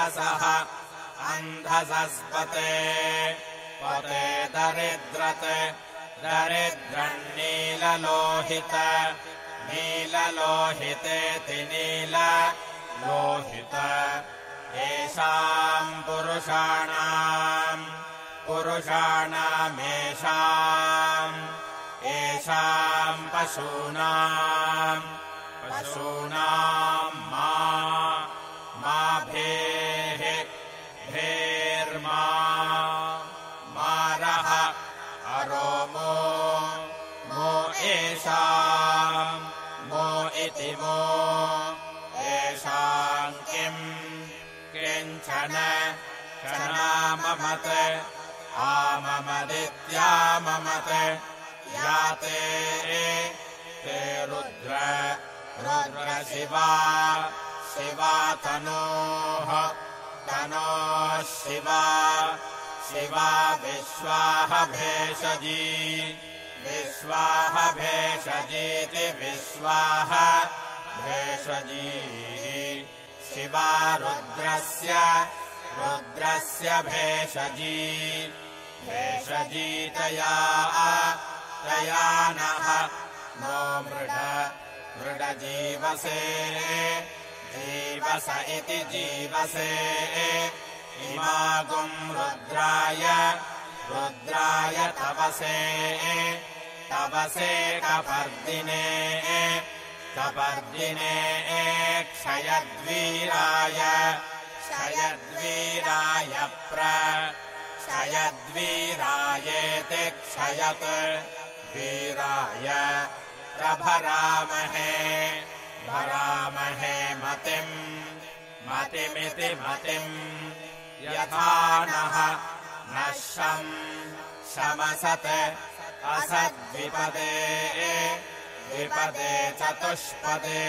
अन्धसः। अन्धसस्पते। पते दरिद्रत्। दरिद्रन्नीललोहित। नीललोहितेति नील लोहित। येषाम् पुरुषाणाम्। पुरुषाणामेषाम्। येषाम् पशूनाम्। पशूनाम् मो एषाम् मो इति मो येषाम् किम्? किञ्चन? क्षणाममत्। आममदित्याममत् याते ते रुद्र। रुद्रशिवा। शिवा तनोः। तनोः शिवा। शिवा विश्वाह भेषजी विश्वाह भेषजीति विश्वाह भेषजी शिवा रुद्रस्य रुद्रस्य भेषजी। भेषजीतया तया नः। नो मृड मृडजीवसे जीवस इति जीवसे। इमागुम् रुद्राय रुद्राय तपसे तपसे कपर्दिने कपर्दिने क्षयद्वीराय क्षयद्वीराय प्र क्षयद्वीरायेति क्षयत् वीराय प्रभरामहे भरामहे मतिम् मतिमिति मतिम् यथा नः शम् शमसत् असद्विपदे द्विपदे चतुष्पदे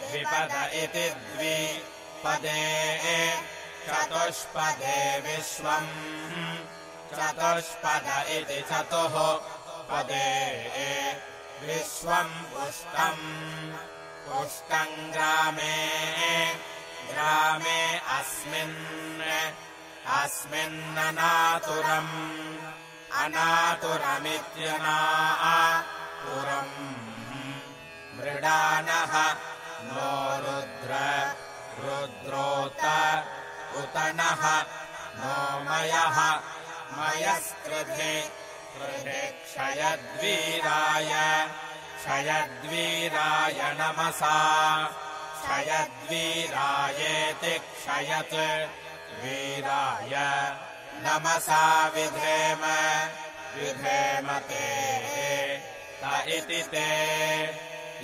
द्विपद इति द्विपदे चतुष्पदे विश्वम् चतुष्पद इति चतुः पदे विश्वम् पुष्टम् पुष्टम् ग्रामे ग्रामे अस्मिन् अस्मिन्ननातुरम् अनातुरमित्यनातुरम् मृडानः नो रुद्र रुद्रोत उत नः नो मयः। मयस्कृधे कृधे क्षयद्वीराय। क्षयद्वीराय नमसा। क्षयद्वीरायेति क्षयत् वीराय नमसा विधेम विधेम ते। त इति ते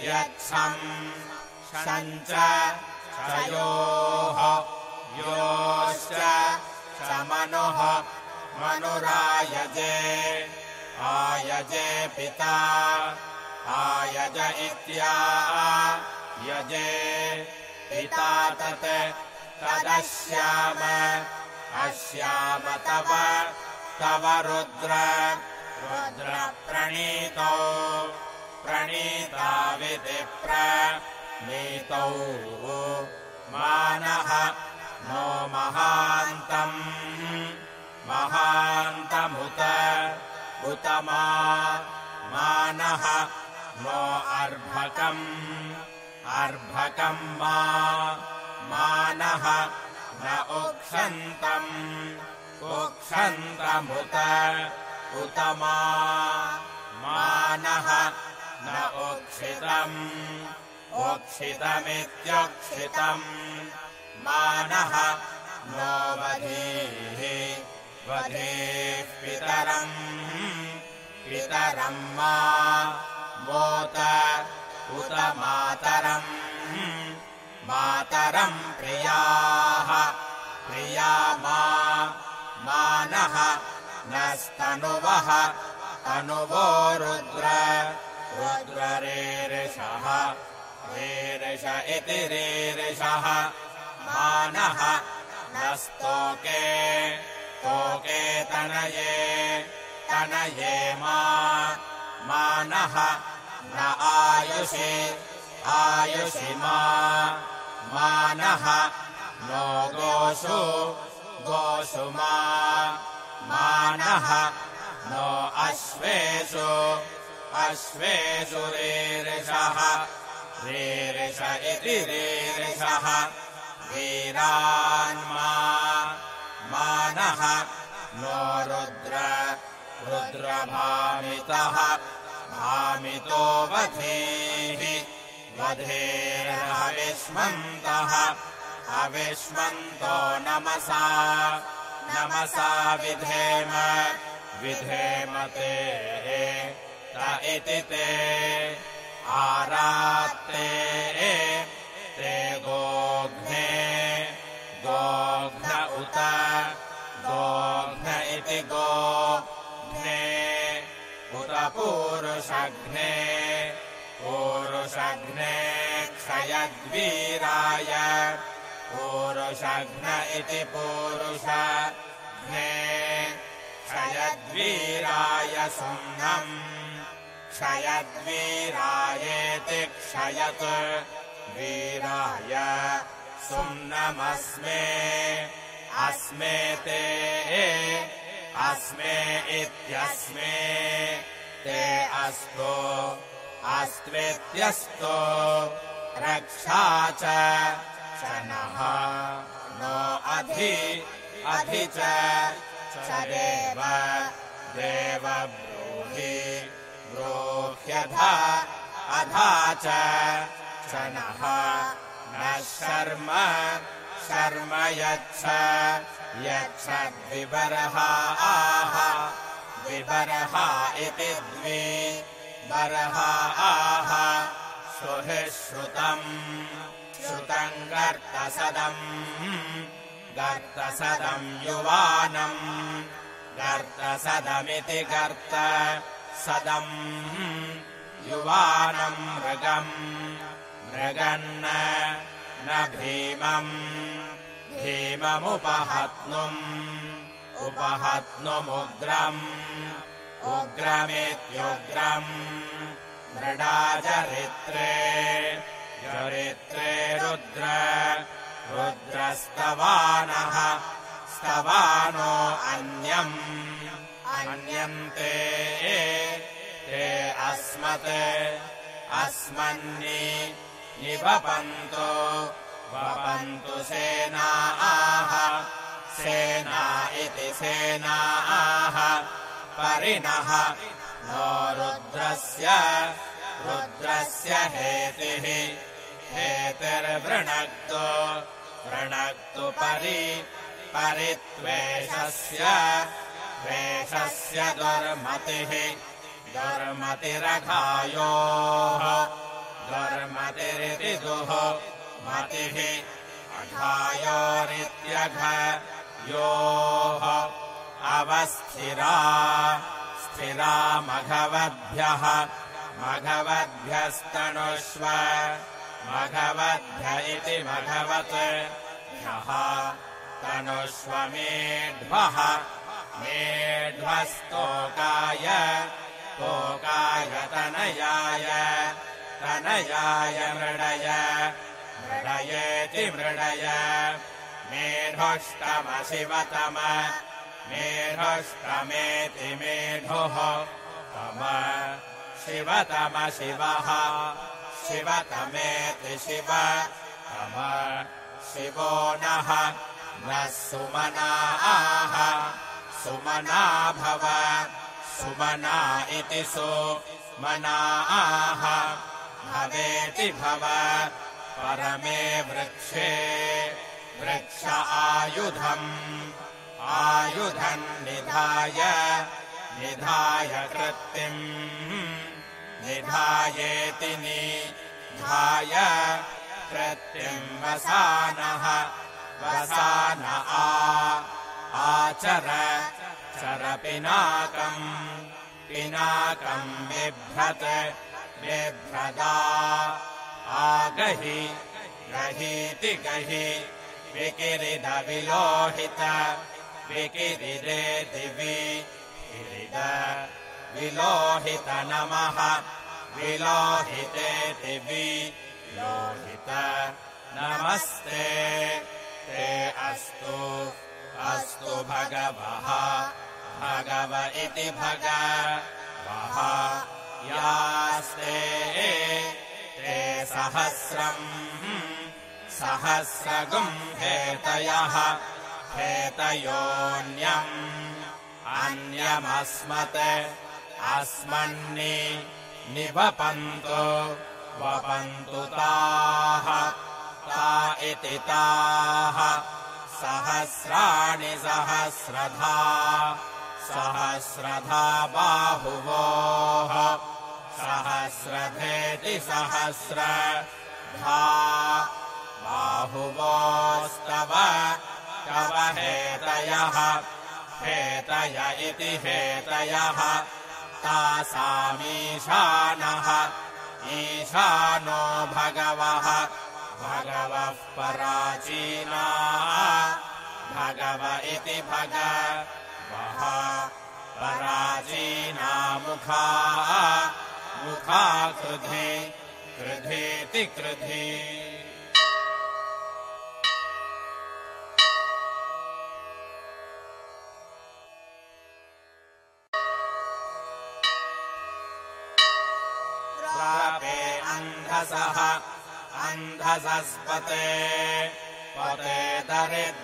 यच्छम् शञ्च क्षयोः योश्च समनुः मनुरायजे आयजे पिता आयज इत्या यजे पिता तत् तदश्याम अश्याम तव तव रुद्र रुद्रप्रणीतौ प्रणीताविति प्रणीतौ मानः नो महान्तम् महान्तमुत उत मा मानः नो अर्भकम् अर्भकम् मा मानः न उक्षन्तम् उक्षन्तमुत उत मानः न उक्षितम् उक्षितमित्युक्षितम् मानः नो वधीः वधेः पितरम्। पितरम् मा मोत उत मातरम् मातरम् प्रियाः। प्रिया मा मानः नस्तनुवः। तनुवो रुद्र रुद्ररेरिषः। रेरिष इति रेरिषः। मानः नस्तोके तोके तनये तनये मा। मानः न आयुषि आयुषि मा मानः नो गोषु मा मानः नो अश्वेषु अश्वेषु रीरिषः रीरिष इति रीरिषः वीरान्मा मानः नो रुद्र रुद्रभामितः भामितो वधेः वधेरहविष्मन्तः अविष्मन्तो नमसा। नमसा विधेम। विधेमते त इति ते। आरात्ते क्षयद्वीराय पूरुषघ्न इति पूरुषघ्ने क्षयद्वीराय सुम्नम् क्षयद्वीरायेति क्षयत्। वीराय सुम्नमस्मे अस्मे ते अस्मे इत्यस्मे। ते अस्तो अस्त्वेत्यस्तो रक्षा च। नः नो अधि अधि च। देव देव ब्रूहि ब्रूह्यधा अधा च। नः न शर्म शर्म यच्छ यच्छद्विबर्हा आह। विबर्हा इति द्वि बर्हा आह सुहि श्रुतम्। श्रुतम् गर्तसदम्। गर्तसदम् युवानम्। गर्तसदमिति गर्त सदम्। युवानम् मृगम्। मृगन्न न भीमम्। भीममुपहत्नुम्। उपहत्नुमुग्रम्। उग्रमित्युग्रम् मृडाचरित्रे चरित्रे रुद्र रुद्रस्तवानः स्तवानो अन्यम्। अन्यन्ते ते अस्मत् अस्मन्नि निवपन्तु। वपन्तु सेनाः सेना इति सेनाः परिणः नो रुद्रस्य रुद्रस्य हेतिः। हेतिर्वृणक्तु वृणक्तु परि परित्वेषस्य द्वेषस्य दुर्मतिः। दुर्मतिरघायोः दुर्मतिरिति दुः मतिः। अघायोरित्यघ योः अवस्थिरा स्थिरा मघवद्भ्यः मघवद्भ्यस्तनुष्व। मघवद्भ्य इति मघवत्। ह्यः तनुष्वमेढ्वः। मेढ्वस्तोकाय। तोकाय तनयाय। तनयाय मृडय। मृडयेति मृडय। मेढोष्टमशिवतम मेढोष्टमेति मेढुः तम शिवतम शिवः शिवतमेति शिव तम शिवो नः नः सुमनाः सुमना भव सुमना इति सुमनाः भवेति भव परमे वृक्षे वृक्ष आयुधम् आयुधम् निधाय। निधाय कृत्तिम्। निधायेति निधाय। कृत्तिम् वसानः। वसान आ। आचर। चर पिनाकम् पिनाकम् बिभ्रत्। बिभ्रदा। आगहि। गहीति गहि। विकिरिदविलोहित विकिरिदेति विकिरिद विलोहित नमः विलोहित नमस्ते ते अस्तु अस्तु भगवः भगव इति भगवः यास्ते ते सहस्रम् सहस्रगुम् हेतयः हेतयोऽन्यम् अन्यमस्मत्। अस्मन्नि निवपन्तु। वपन्तु ताः। ता इति ताः। सहस्राणि सहस्रधा। सहस्रधा बाहुवोः। सहस्रधेति सहस्रधा बाहुवोस्तव तव हेतयः हेतय इति हेतयः। तासामीशानः। ईशानो भगवः। भगवः पराचीना। भगव इति भगवः पराचीना मुखा। मुखा कृधि कृधीति कृधि अन्धसः अन्धसस्पते पते दरिद्र